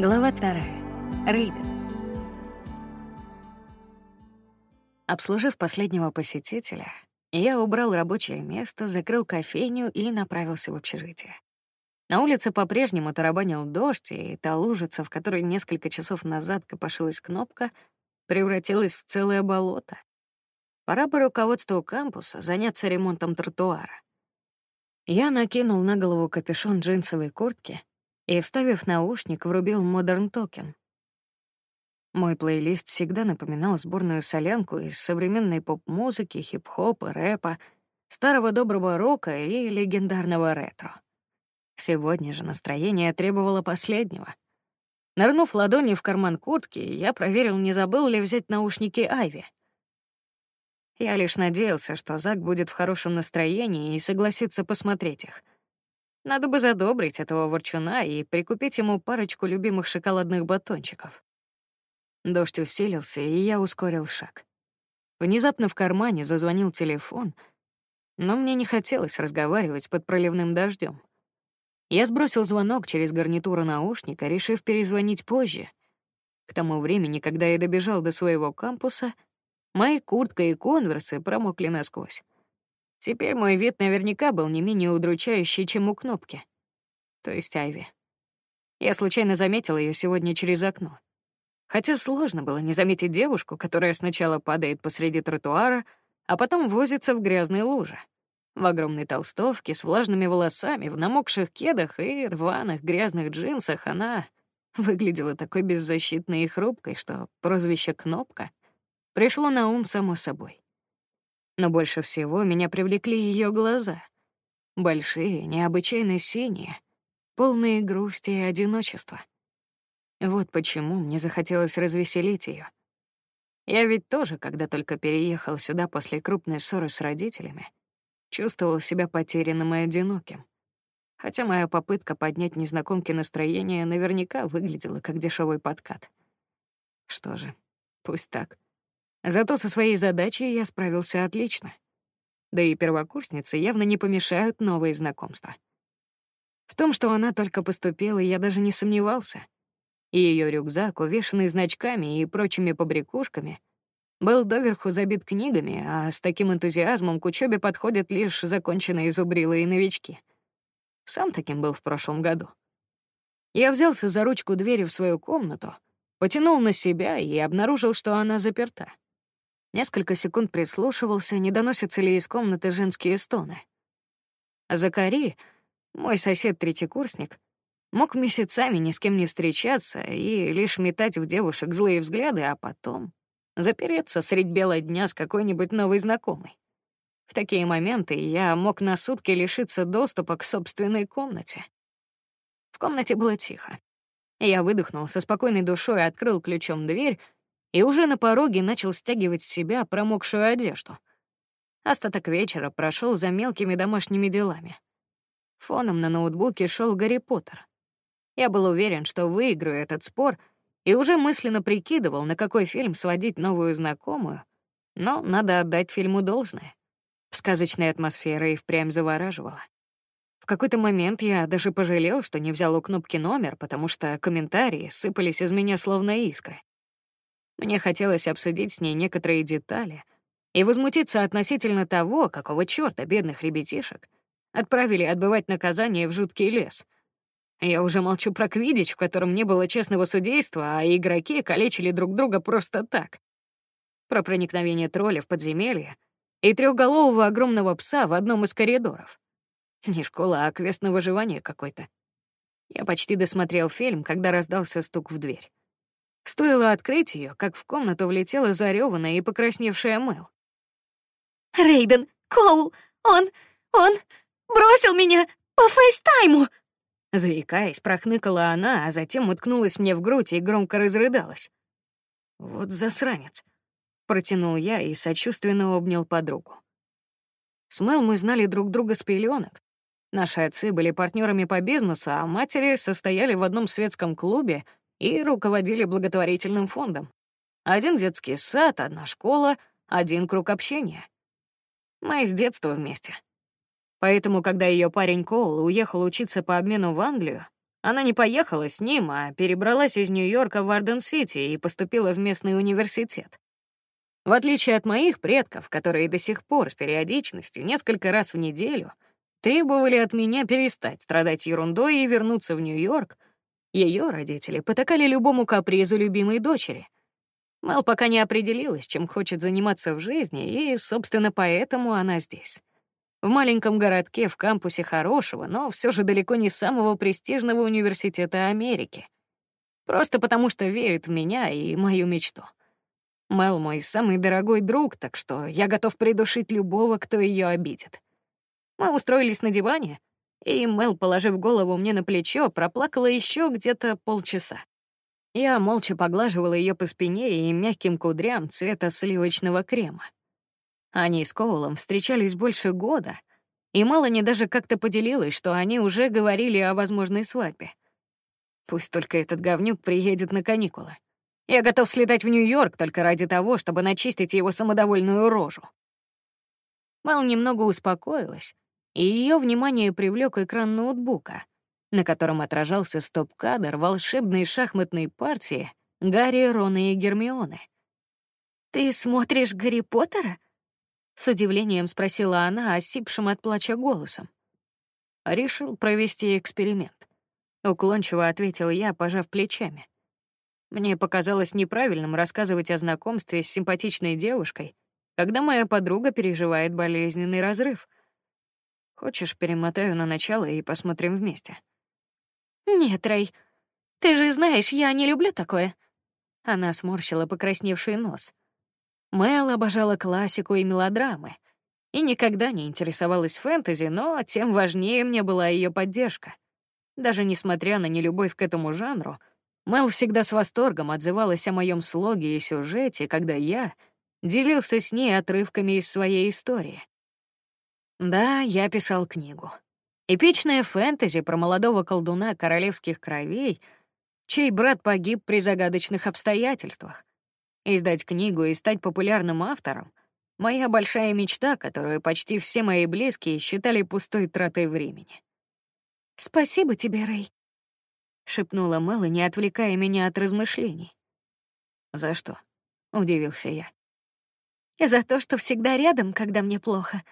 Глава вторая. Рейден. Обслужив последнего посетителя, я убрал рабочее место, закрыл кофейню и направился в общежитие. На улице по-прежнему тарабанил дождь, и та лужица, в которой несколько часов назад копошилась кнопка, превратилась в целое болото. Пора бы руководству кампуса заняться ремонтом тротуара. Я накинул на голову капюшон джинсовой куртки и, вставив наушник, врубил Modern Token. Мой плейлист всегда напоминал сборную солянку из современной поп-музыки, хип-хопа, рэпа, старого доброго рока и легендарного ретро. Сегодня же настроение требовало последнего. Нырнув ладони в карман куртки, я проверил, не забыл ли взять наушники Айви. Я лишь надеялся, что Зак будет в хорошем настроении и согласится посмотреть их. Надо бы задобрить этого ворчуна и прикупить ему парочку любимых шоколадных батончиков. Дождь усилился, и я ускорил шаг. Внезапно в кармане зазвонил телефон, но мне не хотелось разговаривать под проливным дождем. Я сбросил звонок через гарнитуру наушника, решив перезвонить позже. К тому времени, когда я добежал до своего кампуса, мои куртка и конверсы промокли насквозь. Теперь мой вид наверняка был не менее удручающий, чем у кнопки. То есть Айви. Я случайно заметил ее сегодня через окно. Хотя сложно было не заметить девушку, которая сначала падает посреди тротуара, а потом возится в грязной луже. В огромной толстовке, с влажными волосами, в намокших кедах и рваных грязных джинсах она выглядела такой беззащитной и хрупкой, что прозвище «Кнопка» пришло на ум само собой. Но больше всего меня привлекли ее глаза. Большие, необычайно синие, полные грусти и одиночества. Вот почему мне захотелось развеселить ее. Я ведь тоже, когда только переехал сюда после крупной ссоры с родителями, чувствовал себя потерянным и одиноким. Хотя моя попытка поднять незнакомке настроение наверняка выглядела как дешевый подкат. Что же, пусть так. Зато со своей задачей я справился отлично. Да и первокурснице явно не помешают новые знакомства. В том, что она только поступила, я даже не сомневался. И ее рюкзак, увешанный значками и прочими побрякушками, был доверху забит книгами, а с таким энтузиазмом к учебе подходят лишь законченные зубрилы и новички. Сам таким был в прошлом году. Я взялся за ручку двери в свою комнату, потянул на себя и обнаружил, что она заперта. Несколько секунд прислушивался, не доносятся ли из комнаты женские стоны. Закари, мой сосед-третьекурсник, мог месяцами ни с кем не встречаться и лишь метать в девушек злые взгляды, а потом запереться средь бела дня с какой-нибудь новой знакомой. В такие моменты я мог на сутки лишиться доступа к собственной комнате. В комнате было тихо. Я выдохнул со спокойной душой, открыл ключом дверь и уже на пороге начал стягивать с себя промокшую одежду. Остаток вечера прошел за мелкими домашними делами. Фоном на ноутбуке шел Гарри Поттер. Я был уверен, что выиграю этот спор, и уже мысленно прикидывал, на какой фильм сводить новую знакомую, но надо отдать фильму должное. Сказочная атмосфера и впрямь завораживала. В какой-то момент я даже пожалел, что не взял у кнопки номер, потому что комментарии сыпались из меня словно искры. Мне хотелось обсудить с ней некоторые детали и возмутиться относительно того, какого чёрта бедных ребятишек отправили отбывать наказание в жуткий лес. Я уже молчу про квидич, в котором не было честного судейства, а игроки калечили друг друга просто так. Про проникновение тролля в подземелье и трехголового огромного пса в одном из коридоров. Не школа, а квест на выживание какой-то. Я почти досмотрел фильм, когда раздался стук в дверь. Стоило открыть ее, как в комнату влетела зареванная и покрасневшая Мэл. «Рейден! Коул! Он... он... бросил меня по фейстайму!» Заикаясь, прохныкала она, а затем уткнулась мне в грудь и громко разрыдалась. «Вот засранец!» — протянул я и сочувственно обнял подругу. С Мэл мы знали друг друга с пеленок. Наши отцы были партнерами по бизнесу, а матери состояли в одном светском клубе — и руководили благотворительным фондом. Один детский сад, одна школа, один круг общения. Мы с детства вместе. Поэтому, когда ее парень Коул уехал учиться по обмену в Англию, Она не поехала с ним, а перебралась из Нью-Йорка в Арден-Сити и поступила в местный университет. В отличие от моих предков, которые до сих пор с периодичностью несколько раз в неделю требовали от меня перестать страдать ерундой и вернуться в Нью-Йорк, ее родители потакали любому капризу любимой дочери. Мэл пока не определилась, чем хочет заниматься в жизни, и, собственно, поэтому она здесь. В маленьком городке в кампусе хорошего, но все же далеко не самого престижного университета Америки. Просто потому что верит в меня и мою мечту. Мэл мой самый дорогой друг, так что я готов придушить любого, кто ее обидит. Мы устроились на диване, и Мэл, положив голову мне на плечо, проплакала еще где-то полчаса. Я молча поглаживала ее по спине и мягким кудрям цвета сливочного крема. Они с Коулом встречались больше года, и Мелани даже как-то поделилась, что они уже говорили о возможной свадьбе. Пусть только этот говнюк приедет на каникулы. Я готов слетать в Нью-Йорк только ради того, чтобы начистить его самодовольную рожу. Мел немного успокоилась, и ее внимание привлек экран ноутбука, на котором отражался стоп-кадр волшебной шахматной партии Гарри, Рона и Гермионы. «Ты смотришь Гарри Поттера?» С удивлением спросила она, осипшим от плача голосом. Решил провести эксперимент. Уклончиво ответил я, пожав плечами. Мне показалось неправильным рассказывать о знакомстве с симпатичной девушкой, когда моя подруга переживает болезненный разрыв. Хочешь, перемотаю на начало и посмотрим вместе? Нет, Рэй. Ты же знаешь, я не люблю такое. Она сморщила покрасневший нос. Мэл обожала классику и мелодрамы и никогда не интересовалась фэнтези, но тем важнее мне была ее поддержка. Даже несмотря на нелюбовь к этому жанру, Мэл всегда с восторгом отзывалась о моем слоге и сюжете, когда я делился с ней отрывками из своей истории. Да, я писал книгу. Эпичная фэнтези про молодого колдуна королевских кровей, чей брат погиб при загадочных обстоятельствах. Издать книгу и стать популярным автором — моя большая мечта, которую почти все мои близкие считали пустой тратой времени. «Спасибо тебе, Рэй», — шепнула не отвлекая меня от размышлений. «За что?» — удивился я. «За то, что всегда рядом, когда мне плохо».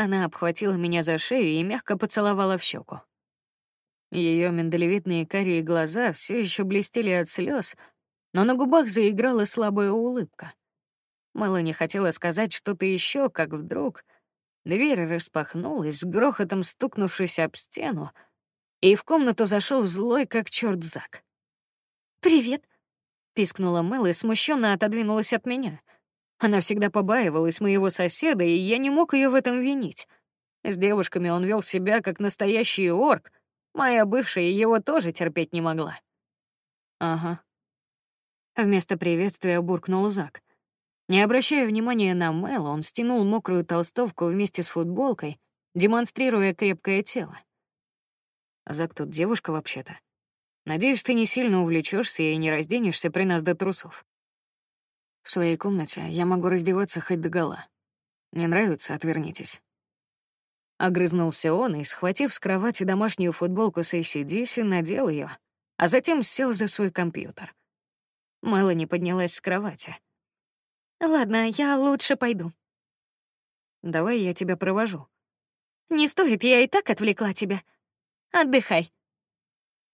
Она обхватила меня за шею и мягко поцеловала в щеку. Ее миндалевидные карие глаза все еще блестели от слез, но на губах заиграла слабая улыбка. Мало не хотела сказать что-то еще, как вдруг дверь распахнулась, с грохотом стукнувшись об стену, и в комнату зашел злой, как черт Зак. «Привет», — пискнула Мэл и смущенно отодвинулась от меня. Она всегда побаивалась моего соседа, и я не мог ее в этом винить. С девушками он вел себя как настоящий орк. Моя бывшая его тоже терпеть не могла. Ага, Вместо приветствия буркнул Зак. Не обращая внимания на Мэл, он стянул мокрую толстовку вместе с футболкой, демонстрируя крепкое тело. Зак тут девушка вообще-то. Надеюсь, ты не сильно увлечешься и не разденешься при нас до трусов. В своей комнате я могу раздеваться хоть до гола. Не нравится, отвернитесь. Огрызнулся он и, схватив с кровати домашнюю футболку с ACDC, надел ее, а затем сел за свой компьютер. Мелани поднялась с кровати. Ладно, я лучше пойду. Давай я тебя провожу. Не стоит, я и так отвлекла тебя. Отдыхай.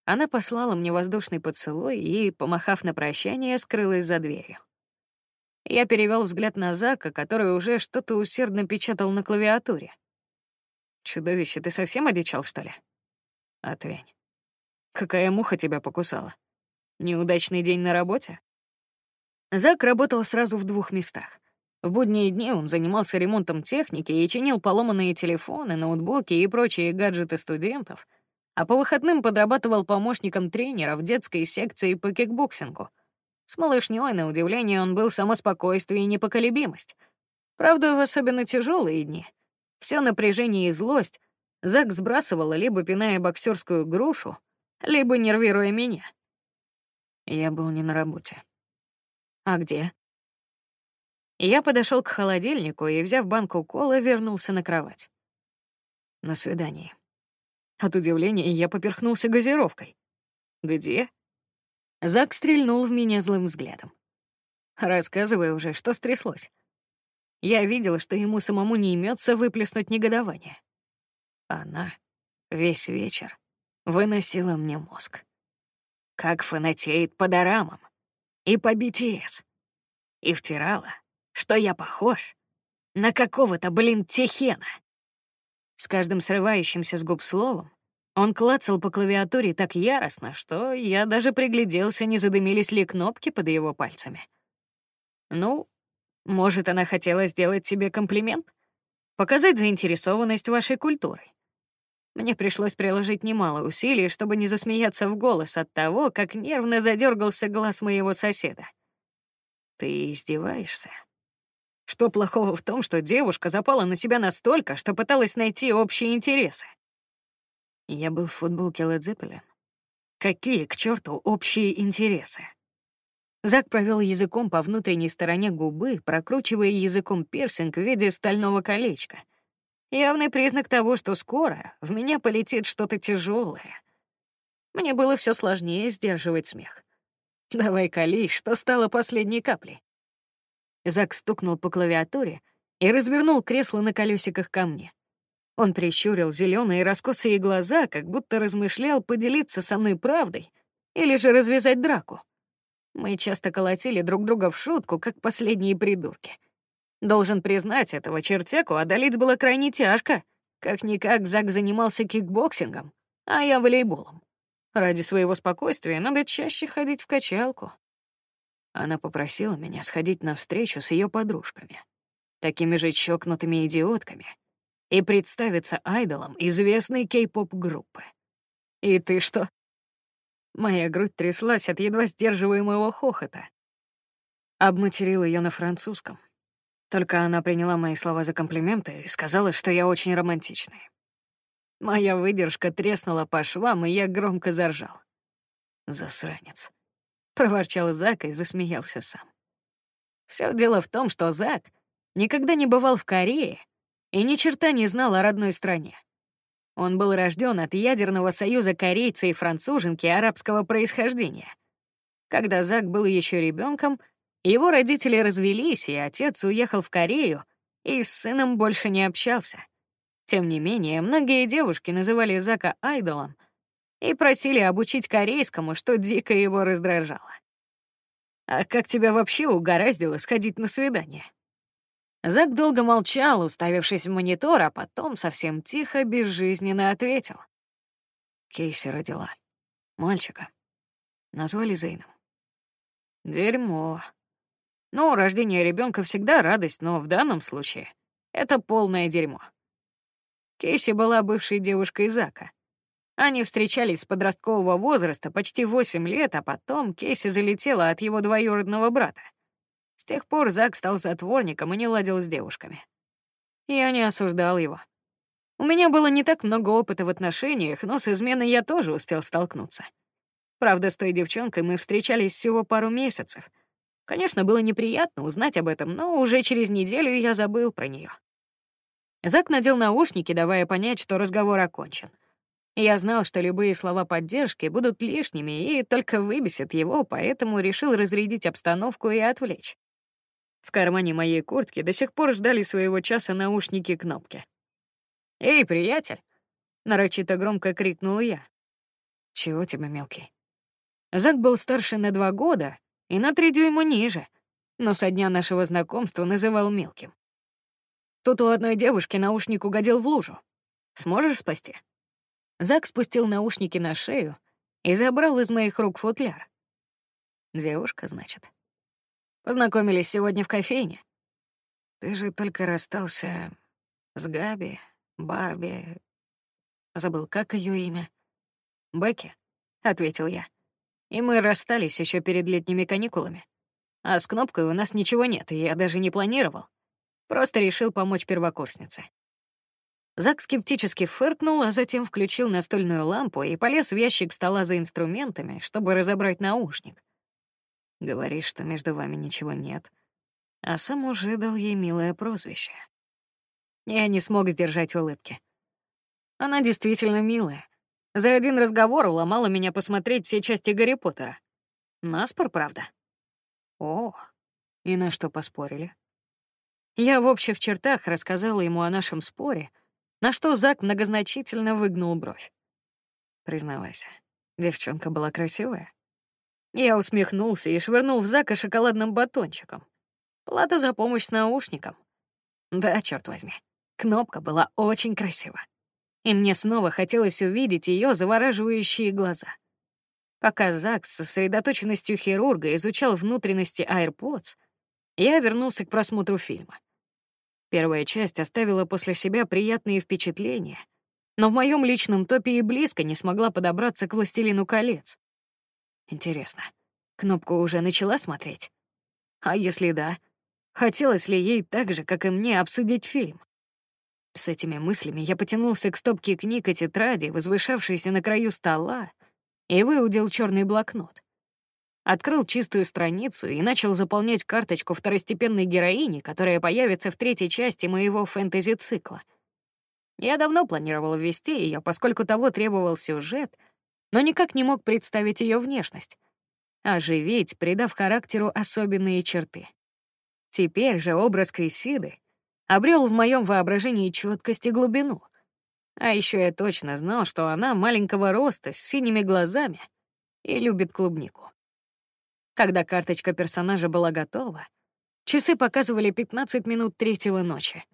Она послала мне воздушный поцелуй и, помахав на прощание, скрылась за дверью. Я перевел взгляд на Зака, который уже что-то усердно печатал на клавиатуре. Чудовище, ты совсем одичал, что ли? Отвянь. Какая муха тебя покусала? Неудачный день на работе? Зак работал сразу в двух местах. В будние дни он занимался ремонтом техники и чинил поломанные телефоны, ноутбуки и прочие гаджеты студентов, а по выходным подрабатывал помощником тренера в детской секции по кикбоксингу. С малышней, на удивление, он был само спокойствие и непоколебимость. Правда, в особенно тяжелые дни все напряжение и злость Зак сбрасывал, либо пиная боксерскую грушу, либо нервируя меня. Я был не на работе. А где? Я подошел к холодильнику и, взяв банку колы, вернулся на кровать. На свидании. От удивления я поперхнулся газировкой. «Где?» Зак стрельнул в меня злым взглядом. Рассказывай уже, что стряслось. Я видела, что ему самому не имется выплеснуть негодование. Она весь вечер выносила мне мозг. Как фанатеет по дорамам и по BTS. И втирала, что я похож на какого-то, блин, Техена. С каждым срывающимся с губ словом он клацал по клавиатуре так яростно, что я даже пригляделся, не задымились ли кнопки под его пальцами. Ну, может, она хотела сделать себе комплимент? Показать заинтересованность вашей культурой. Мне пришлось приложить немало усилий, чтобы не засмеяться в голос от того, как нервно задергался глаз моего соседа. Ты издеваешься? Что плохого в том, что девушка запала на себя настолько, что пыталась найти общие интересы? Я был в футболке Led Zeppelin. Какие, к черту, общие интересы? Зак провел языком по внутренней стороне губы, прокручивая языком пирсинг в виде стального колечка. Явный признак того, что скоро в меня полетит что-то тяжелое. Мне было все сложнее сдерживать смех. Давай колись, что стало последней каплей. Зак стукнул по клавиатуре и развернул кресло на колесиках ко мне. Он прищурил зеленые раскосые глаза, как будто размышлял поделиться со мной правдой или же развязать драку. Мы часто колотили друг друга в шутку, как последние придурки. Должен признать, этого чертяку одолеть было крайне тяжко. Как-никак Зак занимался кикбоксингом, а я волейболом. Ради своего спокойствия надо чаще ходить в качалку. Она попросила меня сходить на встречу с ее подружками, такими же чокнутыми идиотками, и представиться айдолом известной кей-поп группы. И ты что, Моя грудь тряслась от едва сдерживаемого хохота. Обматерил ее на французском. Только она приняла мои слова за комплименты и сказала, что я очень романтичный. Моя выдержка треснула по швам, и я громко заржал. «Засранец», — проворчал Зак и засмеялся сам. Все дело в том, что Зак никогда не бывал в Корее и ни черта не знал о родной стране. Он был рожден от ядерного союза корейца и француженки арабского происхождения. Когда Зак был еще ребенком, его родители развелись, и отец уехал в Корею и с сыном больше не общался. Тем не менее, многие девушки называли Зака айдолом и просили обучить корейскому, что дико его раздражало. «А как тебя вообще угораздило сходить на свидание?» Зак долго молчал, уставившись в монитор, а потом совсем тихо, безжизненно ответил. Кейси родила. Мальчика. Назвали Зейном. Дерьмо. Ну, рождение ребенка всегда радость, но в данном случае это полное дерьмо. Кейси была бывшей девушкой Зака. Они встречались с подросткового возраста почти 8 лет, а потом Кейси залетела от его двоюродного брата. С тех пор Зак стал затворником и не ладил с девушками. Я не осуждал его. У меня было не так много опыта в отношениях, но с изменой я тоже успел столкнуться. Правда, с той девчонкой мы встречались всего пару месяцев. Конечно, было неприятно узнать об этом, но уже через неделю я забыл про нее. Зак надел наушники, давая понять, что разговор окончен. Я знал, что любые слова поддержки будут лишними и только выбесят его, поэтому решил разрядить обстановку и отвлечь. В кармане моей куртки до сих пор ждали своего часа наушники-кнопки. «Эй, приятель!» — нарочито громко крикнул я. «Чего тебе, мелкий?» Зак был старше на два года и на три дюйма ниже, но со дня нашего знакомства называл мелким. Тут у одной девушки наушник угодил в лужу. Сможешь спасти? Зак спустил наушники на шею и забрал из моих рук футляр. Девушка, значит. Познакомились сегодня в кофейне. Ты же только расстался с Габи, Барби. Забыл, как ее имя? Бекки, ответил я. И мы расстались еще перед летними каникулами. А с кнопкой у нас ничего нет, и я даже не планировал. Просто решил помочь первокурснице. Зак скептически фыркнул, а затем включил настольную лампу и полез в ящик стола за инструментами, чтобы разобрать наушник. Говоришь, что между вами ничего нет. А сам уже дал ей милое прозвище. Я не смог сдержать улыбки. Она действительно милая. За один разговор уломала меня посмотреть все части Гарри Поттера. Наспор, правда? О, и на что поспорили? Я в общих чертах рассказала ему о нашем споре, на что Зак многозначительно выгнул бровь. Признавайся, девчонка была красивая. Я усмехнулся и швырнул в Зака шоколадным батончиком. Плата за помощь с наушником. Да, черт возьми, кнопка была очень красива. И мне снова хотелось увидеть ее завораживающие глаза. Пока Зак с сосредоточенностью хирурга изучал внутренности AirPods, я вернулся к просмотру фильма. Первая часть оставила после себя приятные впечатления, но в моем личном топе и близко не смогла подобраться к «Властелину колец». Интересно, кнопку уже начала смотреть? А если да, хотелось ли ей так же, как и мне, обсудить фильм? С этими мыслями я потянулся к стопке книг и тетради, возвышавшейся на краю стола, и выудил черный блокнот. Открыл чистую страницу и начал заполнять карточку второстепенной героини, которая появится в третьей части моего фэнтези-цикла. Я давно планировал ввести ее, поскольку того требовал сюжет — но никак не мог представить ее внешность. Оживить, придав характеру особенные черты. Теперь же образ Крисиды обрел в моем воображении четкость и глубину. А еще я точно знал, что она маленького роста, с синими глазами и любит клубнику. Когда карточка персонажа была готова, часы показывали 15 минут третьего ночи.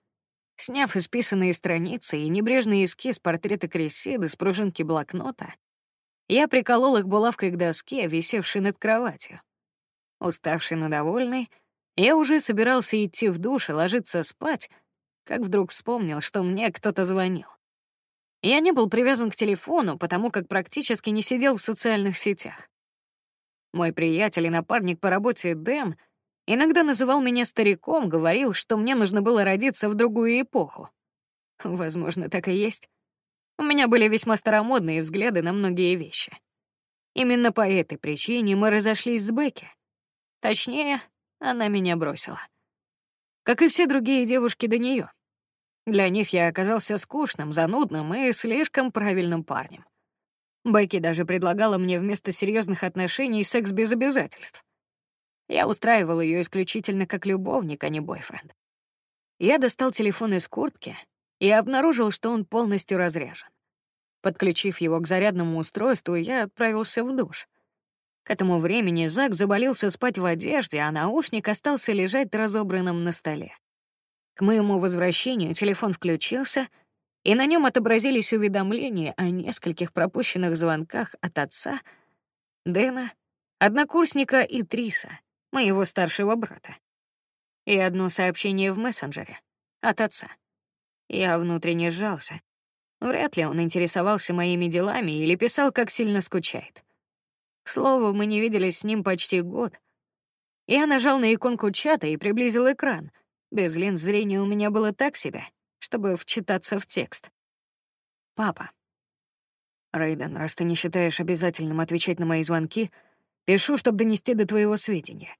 Сняв исписанные страницы и небрежный эскиз портрета Крисиды с пружинки блокнота, я приколол их булавкой к доске, висевшей над кроватью. Уставший, но довольный, я уже собирался идти в душ и ложиться спать, как вдруг вспомнил, что мне кто-то звонил. Я не был привязан к телефону, потому как практически не сидел в социальных сетях. Мой приятель и напарник по работе Дэн иногда называл меня стариком, говорил, что мне нужно было родиться в другую эпоху. Возможно, так и есть. У меня были весьма старомодные взгляды на многие вещи. Именно по этой причине мы разошлись с Бекки. Точнее, она меня бросила. Как и все другие девушки до нее. Для них я оказался скучным, занудным и слишком правильным парнем. Бекки даже предлагала мне вместо серьезных отношений секс без обязательств. Я устраивал ее исключительно как любовник, а не бойфренд. Я достал телефон из куртки и обнаружил, что он полностью разряжен. Подключив его к зарядному устройству, я отправился в душ. К этому времени Зак заболелся спать в одежде, а наушник остался лежать разобранным на столе. К моему возвращению телефон включился, и на нем отобразились уведомления о нескольких пропущенных звонках от отца, Дэна, однокурсника и Триса, моего старшего брата. И одно сообщение в мессенджере от отца. Я внутренне сжался. Вряд ли он интересовался моими делами или писал, как сильно скучает. К слову, мы не виделись с ним почти год. Я нажал на иконку чата и приблизил экран. Без линз зрения у меня было так себе, чтобы вчитаться в текст. Папа. Рейден, раз ты не считаешь обязательным отвечать на мои звонки, пишу, чтобы донести до твоего сведения.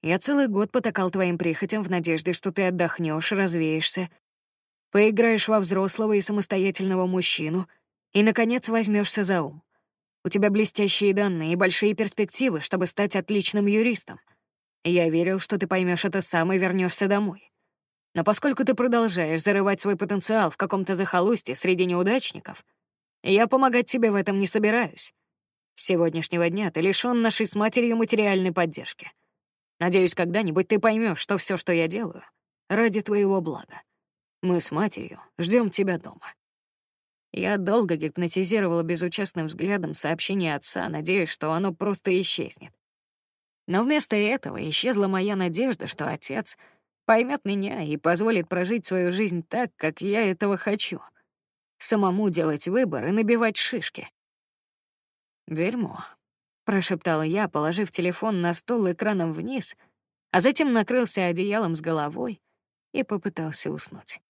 Я целый год потакал твоим прихотям в надежде, что ты отдохнешь, развеешься Поиграешь во взрослого и самостоятельного мужчину и, наконец, возьмешься за ум. У тебя блестящие данные и большие перспективы, чтобы стать отличным юристом. Я верил, что ты поймешь это сам и вернешься домой. Но поскольку ты продолжаешь зарывать свой потенциал в каком-то захолустье среди неудачников, я помогать тебе в этом не собираюсь. С сегодняшнего дня ты лишён нашей с матерью материальной поддержки. Надеюсь, когда-нибудь ты поймешь, что все, что я делаю, ради твоего блага. Мы с матерью ждем тебя дома. Я долго гипнотизировала безучастным взглядом сообщение отца, надеясь, что оно просто исчезнет. Но вместо этого исчезла моя надежда, что отец поймет меня и позволит прожить свою жизнь так, как я этого хочу. Самому делать выбор и набивать шишки. «Дерьмо», — прошептала я, положив телефон на стол экраном вниз, а затем накрылся одеялом с головой и попытался уснуть.